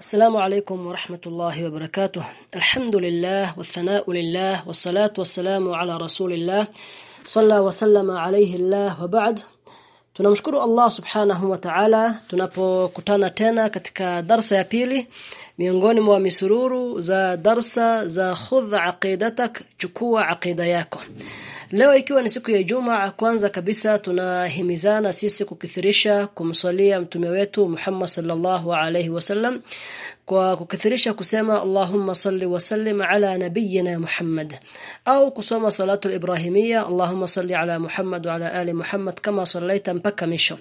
السلام عليكم ورحمة الله وبركاته الحمد لله والثناء لله والصلاة والسلام على رسول الله صلى وسلم عليه الله وبعد tunamshukuru Allah subhanahu wa ta'ala tunapokutana tena katika darsa ya pili miongoni mwa misururu za darsa za khudh aqidatak chukua aqida yako Leo ikiwa ni siku ya Ijumaa kwanza kabisa tunahimizana sisi kukithirisha kumswalia mtume wetu Muhammad sallallahu alaihi wasallam kwa kukithirisha kusema Allahumma salli wa sallim ala nabiyyina Muhammad. Au kusoma salatu ibrahimia Allahumma salli ala Muhammad wa ala ali Muhammad kama sallaita mpaka misho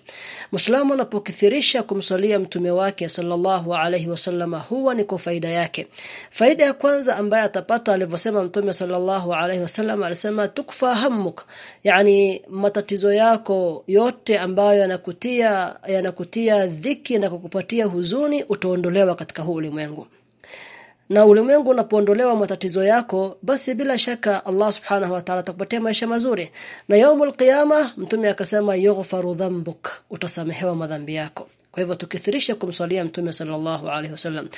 Muislamu anapokithirisha kumswalia mtume wake sallallahu alaihi wasallam huwa ni faida yake. Faida ya kwanza ambayo atapata alivyosema mtume sallallahu alaihi wasallam alisema tukfa hammuk yani matatizo yako yote ambayo yanakutia yanakutia dhiki na kukupatia huzuni utaondolewa katika huu ulimwengu. Na ulimwengu unapoondolewa matatizo yako basi bila shaka Allah subhanahu wa ta'ala atakupatia maisha mazuri. Na yaumul qiyama mtume akasema yughfaru dhanbuk utasamehewa madhambi yako. Kwa hivyo tukithirisha kumswalia mtume sallallahu alaihi wasallam.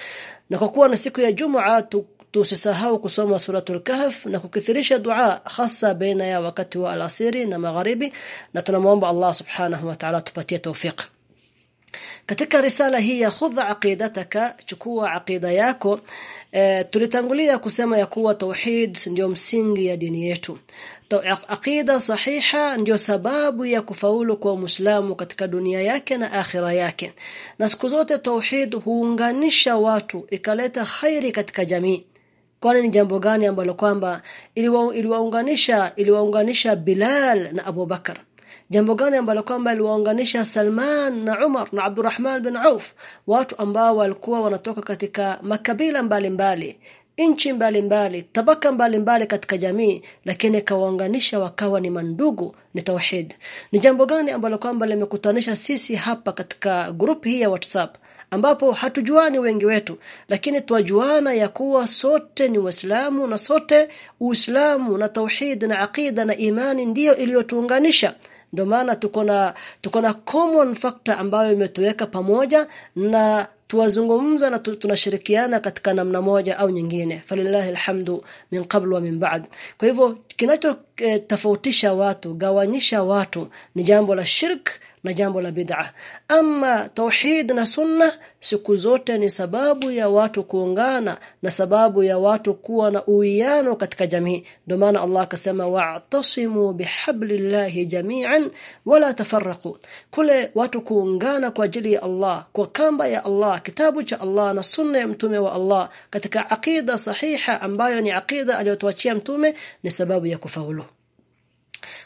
Na kwa kuwa na siku ya Jumaa tusisahau kusoma suratul kahf na kukithirisha dua hasa baina ya wakati wa alasiri na magharibi na tunamuomba Allah subhanahu wa ta'ala tupatie tawfik katika risala hii ya khudha aqidataka chukua aqida yako. E, tulitangulia kusema ya kuwa tauhid ndio msingi ya dini yetu. Aqida sahiha ndio sababu ya kufaulu kwa Muislamu katika dunia yake na akhira yake. Na siku zote tauhid huunganisha watu ikaleta khairi katika jamii kwani ni jambo gani ambalo kwamba iliwaunganisha iliwaunganisha Bilal na Abu Bakar? Jambo gani ambalo kwamba iliwaunganisha Salman na Umar na Abdurrahman bin Auf? Watu ambao walikuwa wanatoka katika makabila mbalimbali nchi mbalimbali tabaka mbalimbali katika jamii lakini kawaunganisha wakawa ni mandugu ni tauhid. Ni jambo gani ambalo kwamba limekutanisha sisi hapa katika grupu hii ya WhatsApp ambapo hatujuani wengi wetu lakini twajuana ya kuwa sote ni waislamu na sote uislamu na tauhid na aqida na imani ndiyo iliyotuunganisha. Ndio maana tuko na tuko na common factor ambayo imetuweka pamoja na tuwazungumza na tunashirikiana katika namna moja au nyingine. Falillahi alhamdu min qabl wa min ba'd. Kwa hivyo kinachotofautisha e, watu gawanyisha watu ni jambo la shirk na jambo la bid'a. Ama tauhid na sunna siku zote ni sababu ya watu kuungana na sababu ya watu kuwa na uwiano katika jamii. Ndio maana Allah akasema wa'tasimu bihablillahi jami'an wala tafarraqu. Kule watu kuungana kwa ajili ya Allah kwa kamba ya Allah kitabu cha Allah na sunna ya mtume wa Allah katika aqida sahiha ambayo ni aqida aliyotuachia mtume ni sababu ya kufaulu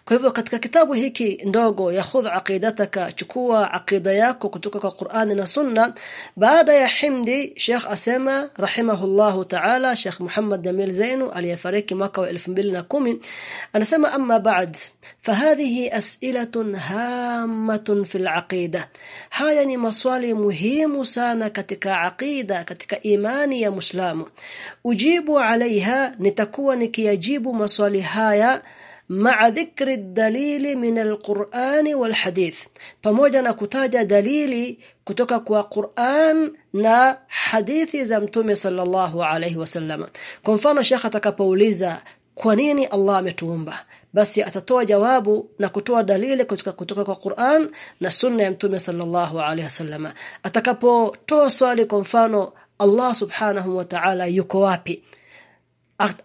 kwa hivyo katika kitabu hiki ndogo ya khudh aqidataka chukua aqida yako kutoka kwa Qur'ani na Sunna. Baada ya himdi Sheikh asema rahimahullahu ta'ala Sheikh Muhammad Damil Zainu aliyefariki mwaka wa 2010 anasema amma ba'd fahadhihi as'ilatun hammatun fil aqida. Haya ni maswali muhimu sana katika aqida katika imani ya Muislamu. Ujibu alaiha nitakuwa nikiyajibu maswali haya مع dhikri الدليل min alqur'ani والحديث. pamoja na kutaja dalili kutoka kwa Qur'an na hadithi za mtume sallallahu alaihi wasallam kwa mfano shekha atakapouliza kwa nini Allah ametuumba? Basi atatoa jawabu na kutoa dalili kutoka kutoka kwa Qur'an na sunna ya mtume sallallahu alaihi wasallam atakapotoa swali kwa mfano Allah subhanahu wa ta'ala yuko wapi?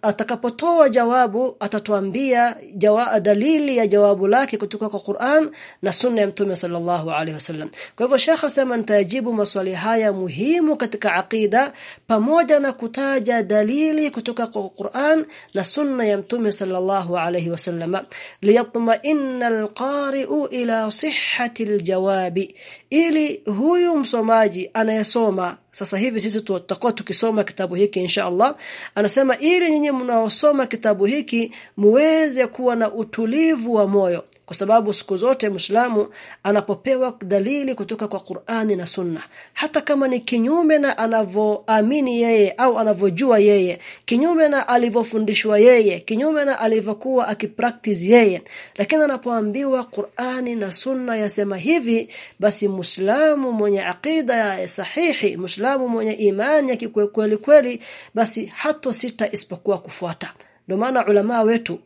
Atakapotoa jawabu atatuambia jawa, dalili ya jawabu lake kutoka kwa Qur'an na sunna ya Mtume sallallahu alaihi wasallam. Kwa hivyo Sheikh asema nitajibu maswali haya muhimu katika aqida pamoja na kutaja dalili kutoka kwa Qur'an na sunna ya Mtume sallallahu alaihi wasallam liyatma'inna alqari'u ila sihhati aljawabi ili huyu msomaji anayesoma sasa hivi sisi tutakuwa tukisoma kitabu hiki insha Allah. Anasema ili nyinyi mnaosoma kitabu hiki muweze kuwa na utulivu wa moyo kwa sababu siku zote Muislamu anapopewa dalili kutoka kwa Qur'ani na Sunna hata kama ni kinyume na anavyoamini yeye au anavyojua yeye kinyume na alivyofundishwa yeye kinyume na alivyokuwa akipractice yeye. Lakini anapoambiwa Qur'ani na Sunna yasema hivi basi Muislamu mwenye akida ya sahihi Muislamu mwenye imani ya kweli kweli basi hato sita isipokuwa kufuata. Ndio maana ulama wetu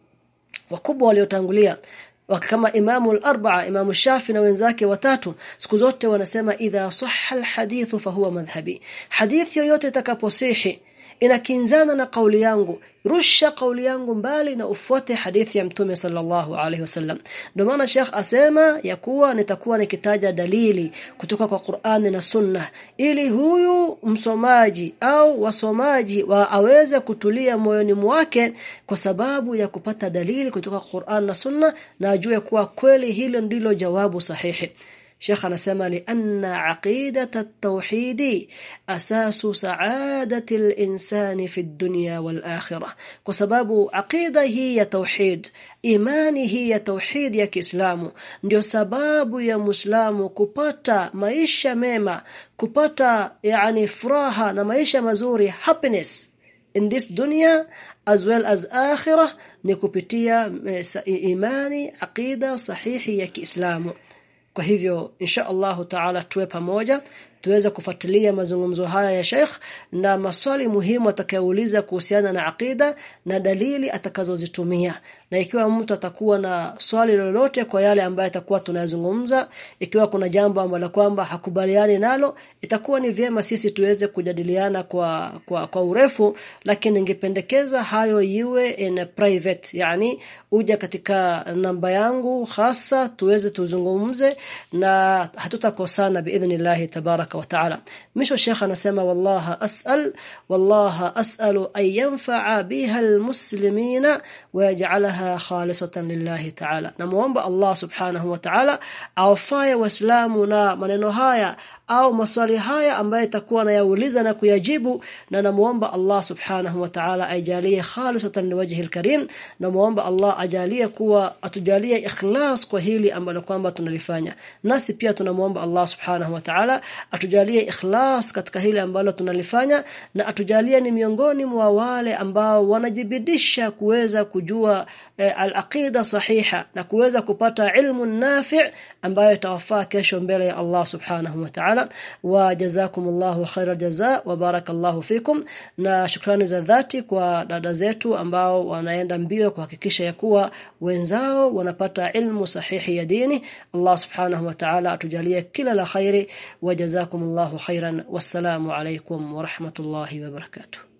wakubwa waliotangulia وكما إمام الأربعة إمام الشافعي وانزاكي وثلاثه سكو زوتو wanasema إذا صح الحديث فهو مذهبي. حديث يوتو تكابوسيحي. Inakinzana na kauli yangu. Rusha kauli yangu mbali na ufuate hadithi ya mtume sallallahu alaihi wasallam. Ndio maana Sheikh asema ya kuwa nitakuwa nikitaja dalili kutoka kwa Qur'ani na Sunna ili huyu msomaji au wasomaji wa aweze kutulia moyoni mwake kwa sababu ya kupata dalili kutoka Qur'an na Sunna na ajue kuwa kweli hilo ndilo jawabu sahihi Sheikh anasema lianna aqidata at-tauhid asasu sa'adati al-insani fi ad-dunya wal-akhirah kwa sababu aqida hii ya tauhid imani hii ya tauhid ya Kiislamu ndio sababu ya Muislamu kupata maisha mema kupata yani furaha na maisha mazuri happiness in this dunya as well as akhirah ni kupitia imani aqida sahihi ya Kiislamu kwa hivyo insha Allahu taala tuwe pamoja tuweze kufuatilia mazungumzo haya ya Sheikh na maswali muhimu atakayouliza kuhusiana na akida na dalili atakazozitumia. Na ikiwa mtu atakuwa na swali lolote kwa yale ambayo atakuwa tunayazungumza ikiwa kuna jambo ambalo kwamba hakubaliani nalo itakuwa ni vyema sisi tuweze kujadiliana kwa kwa, kwa urefu lakini ningependekeza hayo iwe in private yani uja katika namba yangu hasa tuweze tuzungumze na hatutakosana biidhnillah tabaraka wa taala. Misho shekha anasema wallaha as'al wallaha as'alu an yanfa'a biha almuslimina wa yaj'alaha khalisatan lillahi ta'ala. Namuomba Allah subhanahu wa ta'ala awafaye waislamu na maneno haya au maswali haya ambayo itakuwa nayauliza na kuyajibu na namuomba Allah subhanahu wa ta'ala ajalie khalisatan liwajhi alkarim. Namuomba Allah ajalie kuwa atujalie ikhlas kwa hili ambalo kwamba tunalifanya. Nasi pia tunamuomba Allah subhanahu wa ta'ala atujalie ikhlas katika hili ambalo tunalifanya na atujalie ni miongoni mwa wale ambao wanajibidisha kuweza kujua e, al-aqida sahiha na kuweza kupata ilmu nafi' ambayo itawafaa kesho mbele ya Allah subhanahu wa ta'ala. Wa jazakumullahu khairal jazaa wa barakallahu fikum. Na shukrani za dhati kwa dada zetu ambao wanaenda mbio kuhakikisha kuwa wenzao wanapata ilmu sahihi ya dini. Allah subhanahu wa ta'ala atujalie kila la khairi. Wa جزاكم الله خيرا. والسلام عليكم ورحمة الله وبركاته.